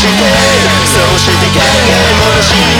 してそうして考え戻し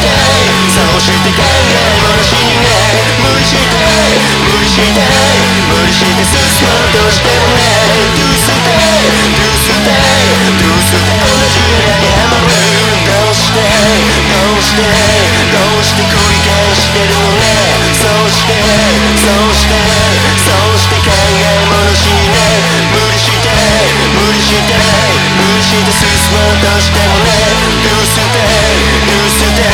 無理して進むどうしてもね Do something Do something Do something 同じ裏にハるどうしてどうしてどうして繰り返してるのねそうしてそうしてそうして考え物しない無理して無理して無理して進もうどうしてもね Do something Do something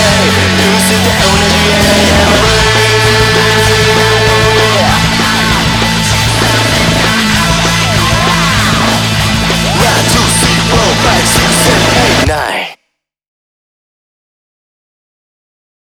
Do something 同じやない